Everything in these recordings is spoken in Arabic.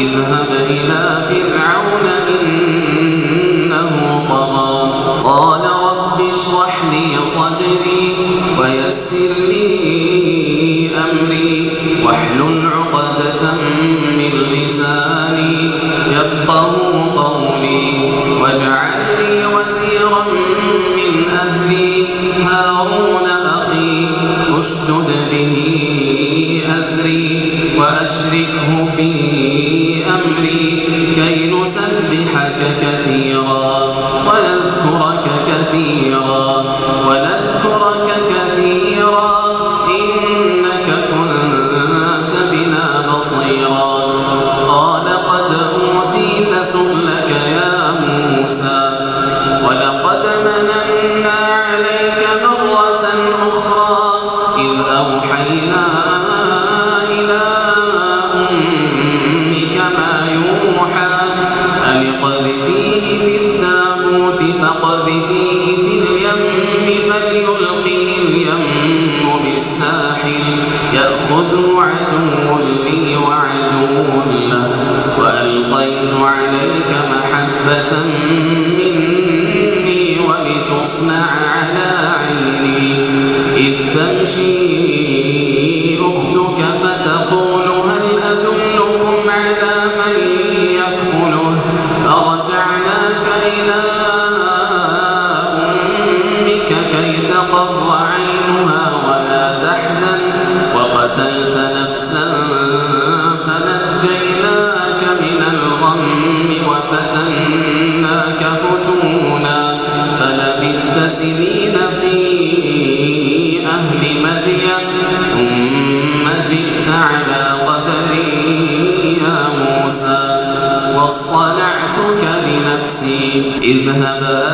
اذهب إلى فرعون. مرة أخرى إذ أوحينا الغم وفتناك فتونا فلبثت سنين في أهل مدين ثم جئت على قدري يا موسى واصطنعتك لنفسي اذهب أهل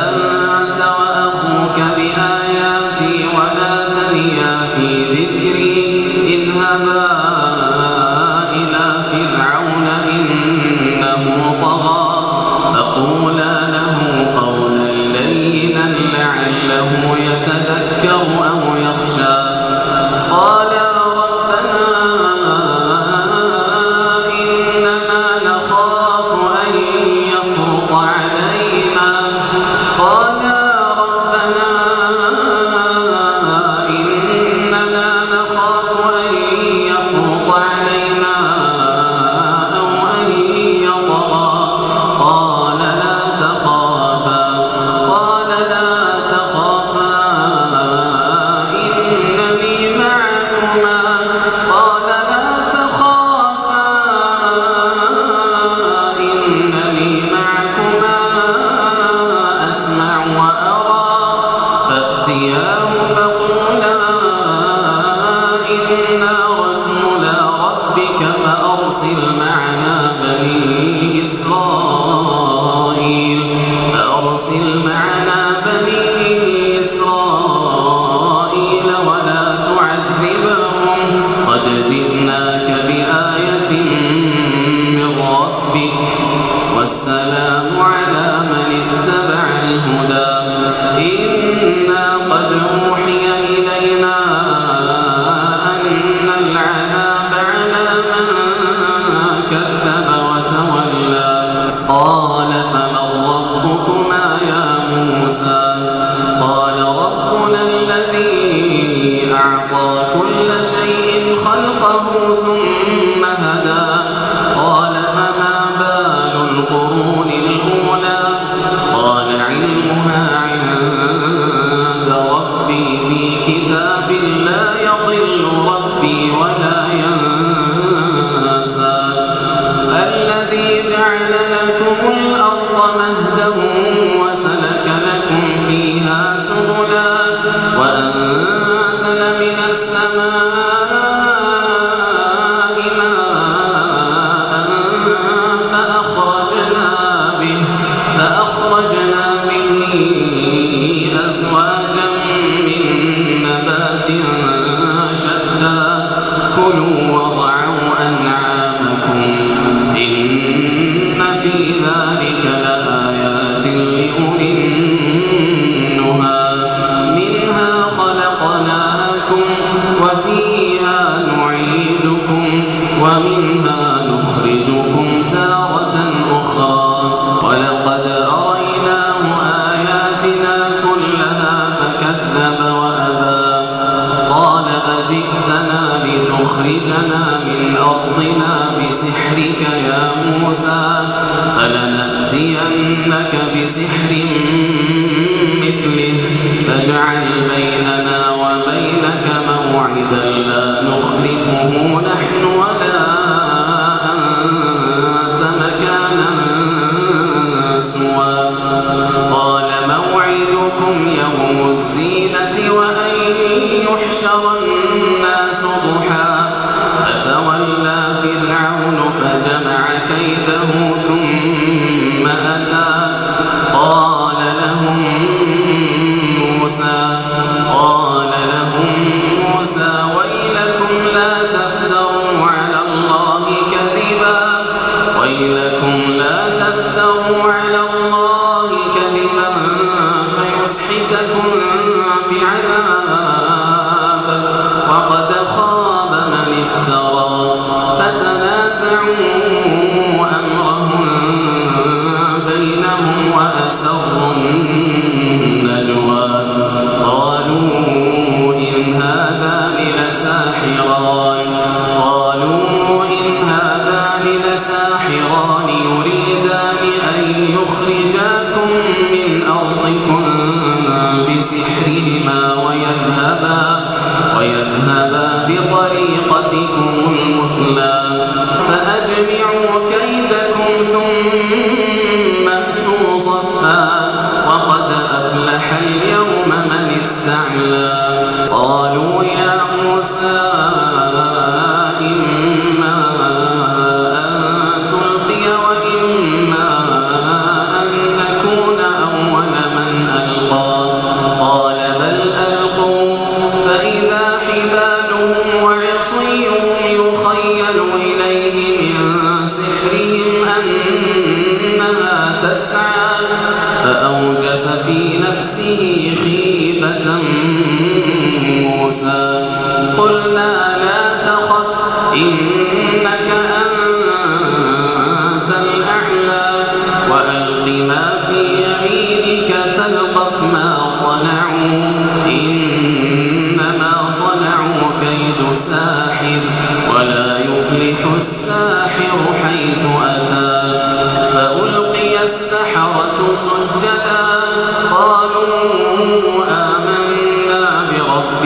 والسلام يا موسى فلنأتينك بسحر مثله. فاجعل بيننا وبينك موعدا لا نخلفه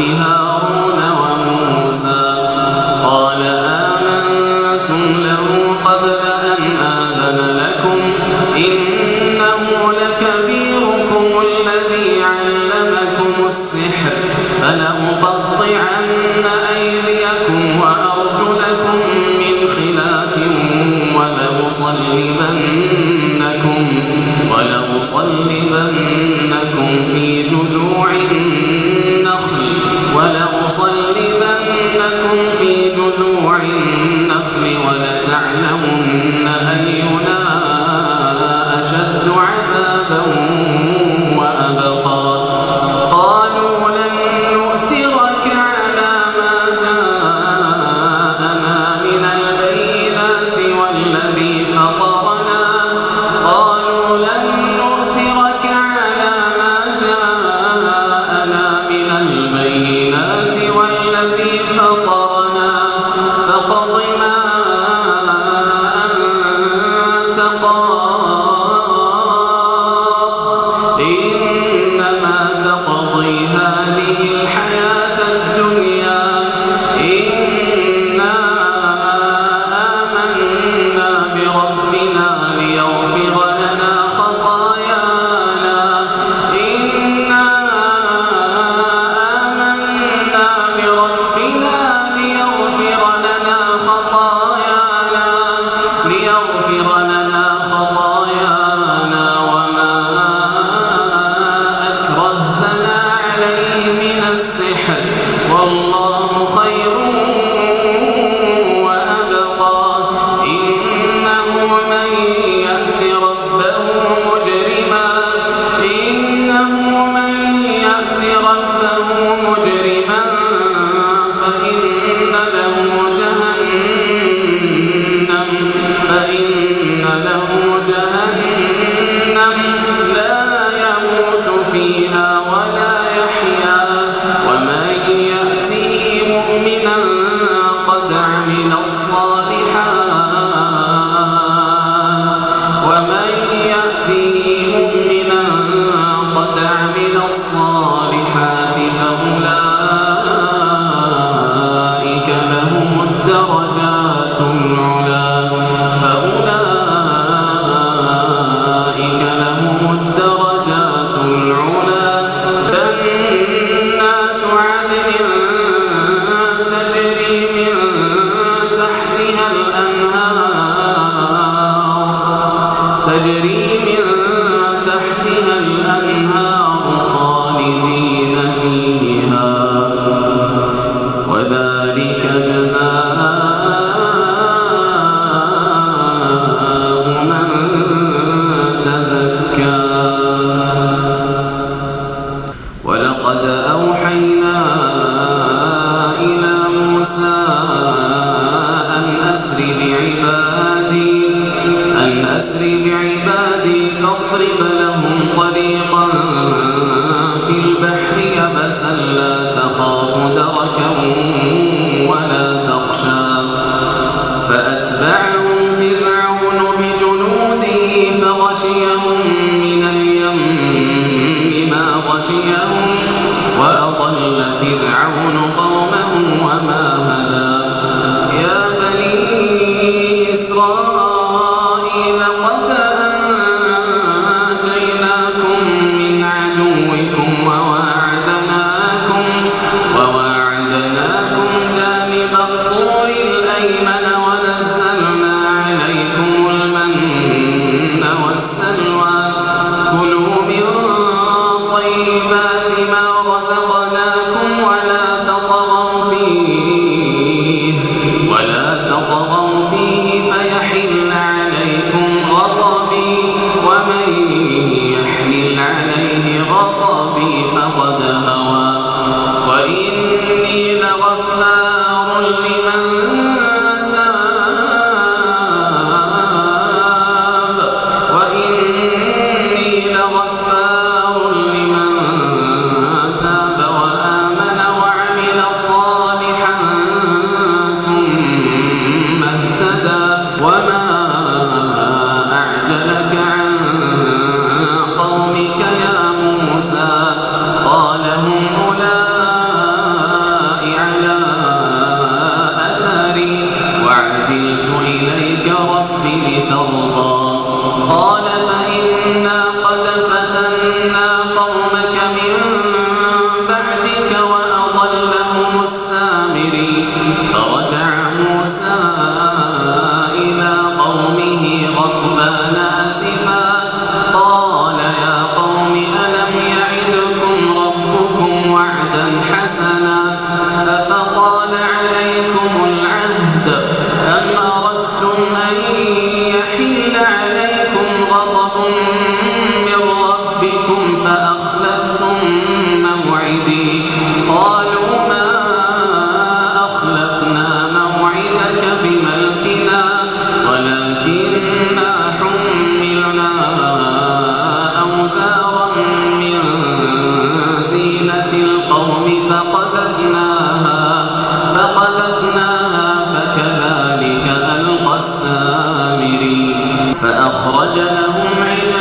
بها السحر والله فأخرج لهم عجلا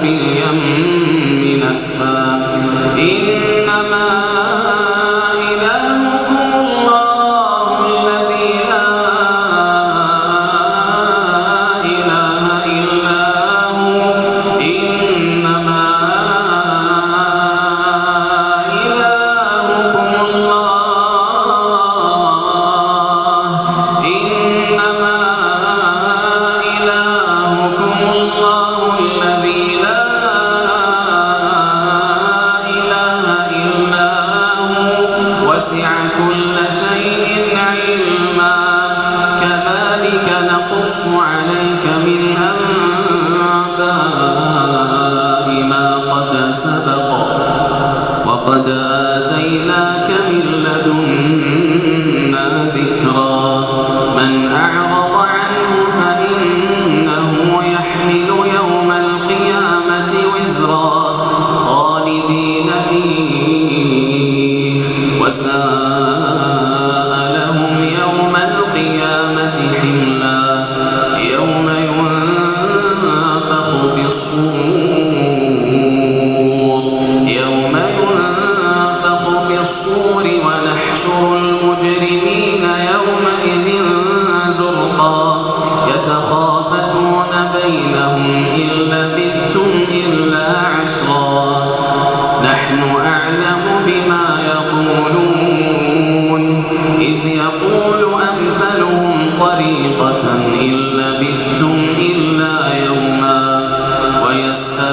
في اليم نسفا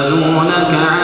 يسألونك عن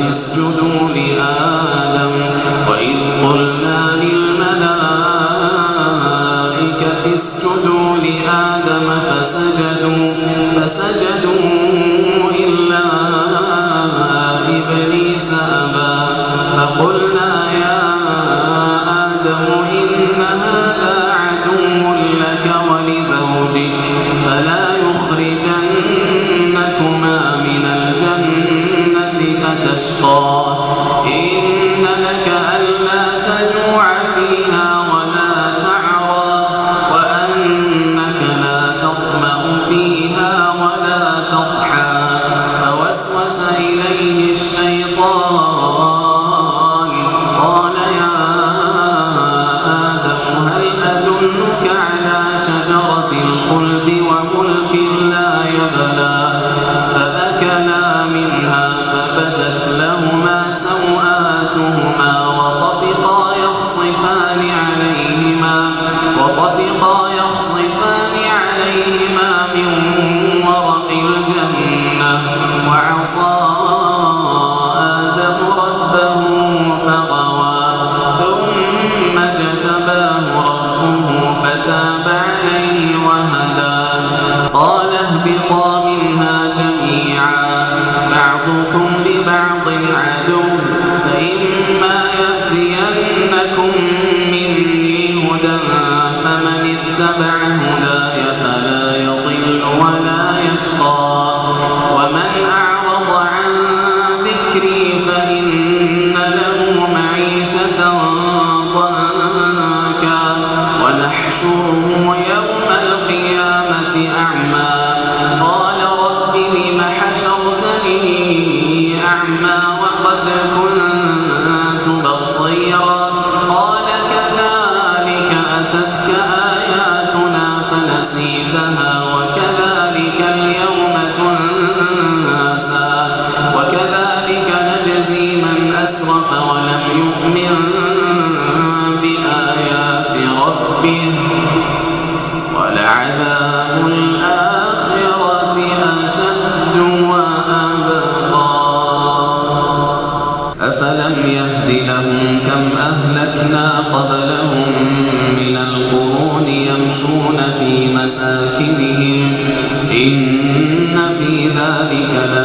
اسجدوا لآدم فمن مساكنهم إن في ذلك لآيات